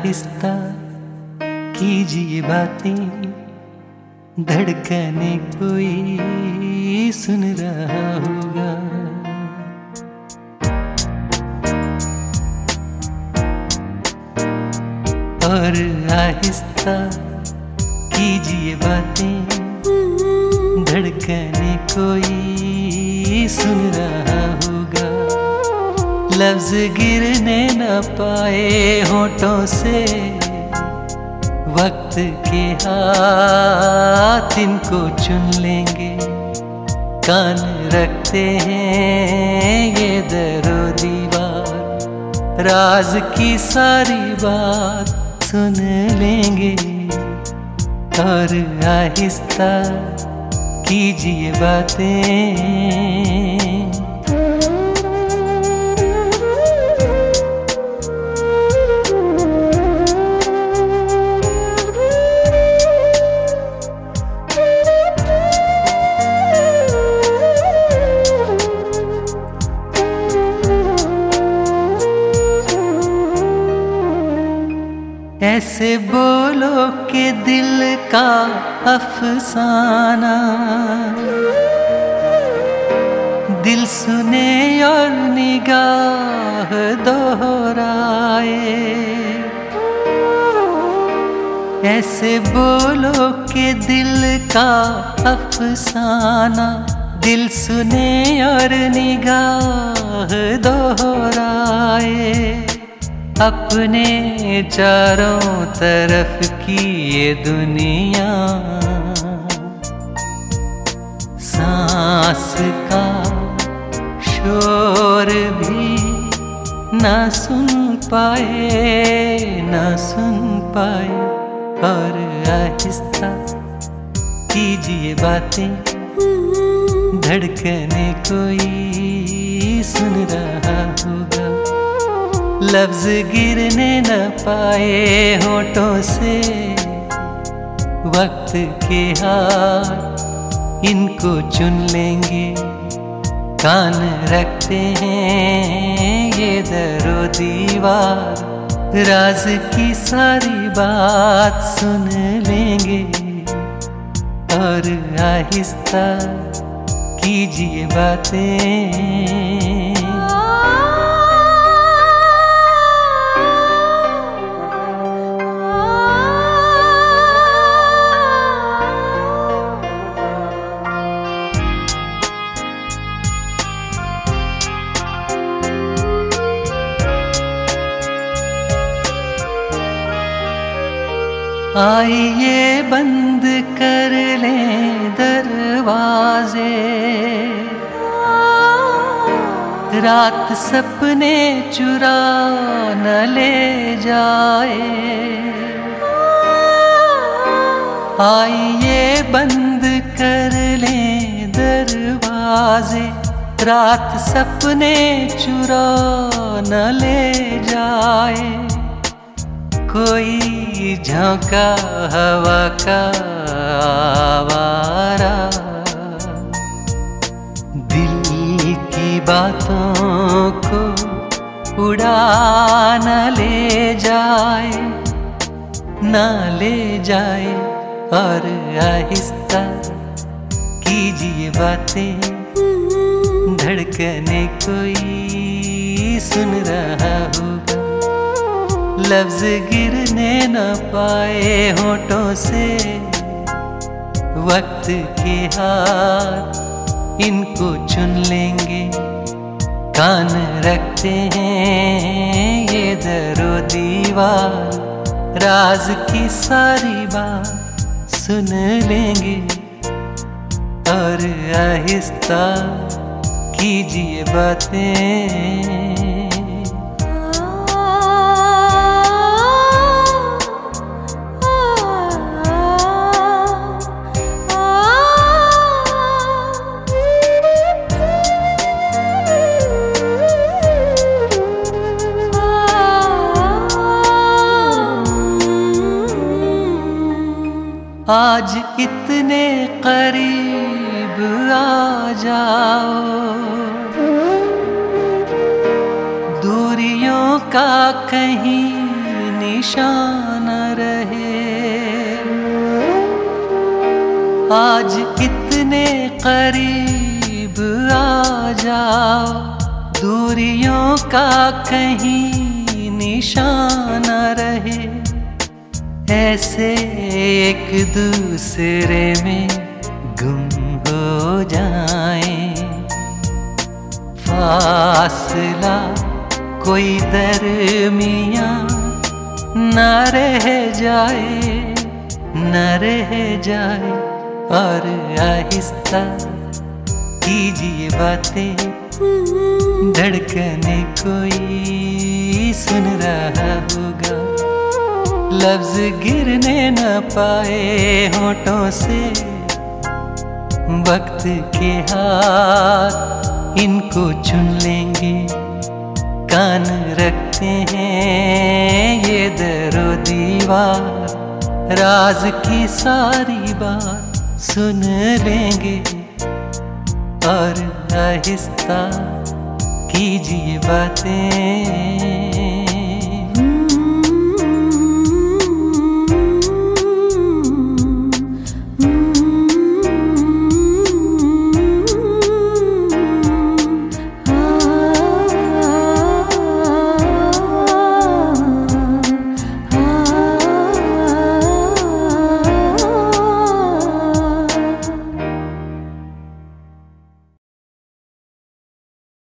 आहिस्ता कीजिए बातें। धड़कने कोई सुन रहा होगा। और आहिस्ता कीजिए बातें। धड़कने कोई सुन रहा लफ्ज गिरने न पाए होठों से। वक्त के हाथ इनको चुन लेंगे। कान रखते हैं ये दरो दीवार। राज की सारी बात सुन लेंगे। और आहिस्ता कीजिए बातें। ऐसे बोलो के दिल का अफसाना। दिल सुने और निगाह दोहराए। ऐसे बोलो के दिल का अफसाना। दिल सुने और निगाह दोहराए। अपने चारों तरफ़ की ये दुनिया। सांस का शोर भी ना सुन पाए, ना सुन पाए। और आहिस्ता कीजिए बातें, धड़कने कोई लफ्ज गिरने न पाए होठों से। वक्त के हाथ इनको चुन लेंगे। कान रखते हैं ये दरो दीवार। राज की सारी बात सुन लेंगे। और आहिस्ता कीजिए बातें। आइए बंद कर लें दरवाजे। रात सपने चुरा न ले जाए। आइए बंद कर लें दरवाजे। रात सपने चुरा न ले जाए। कोई झोंका हवा का आवारा। दिल की बातों को उड़ा न ले जाए, न ले जाए और आहिस्ता कीजिए बातें। धड़कने कोई सुन रहा होगा लफ्ज गिरने न पाए होठों से। वक्त के हाथ इनको चुन लेंगे। कान रखते हैं ये दरो दीवार। राज की सारी बात सुन लेंगे। और आहिस्ता कीजिए बातें। इतने करीब आ जाओ। दूरियों का कहीं निशान रहे। आज कितने करीब आ जाओ। दूरियों का कहीं निशान रहे। ऐसे एक दूसरे में गुम हो जाए। फासला कोई दरमिया न रह जाए, न रह जाए। और आहिस्ता कीजिए बातें, धड़कने कोई सुन रहा होगा। लफ्ज गिरने न पाए होठों से। वक्त के हाथ इनको चुन लेंगे। कान रखते हैं ये दरो दीवार। राज की सारी बात सुन लेंगे। और आहिस्ता कीजिए बातें।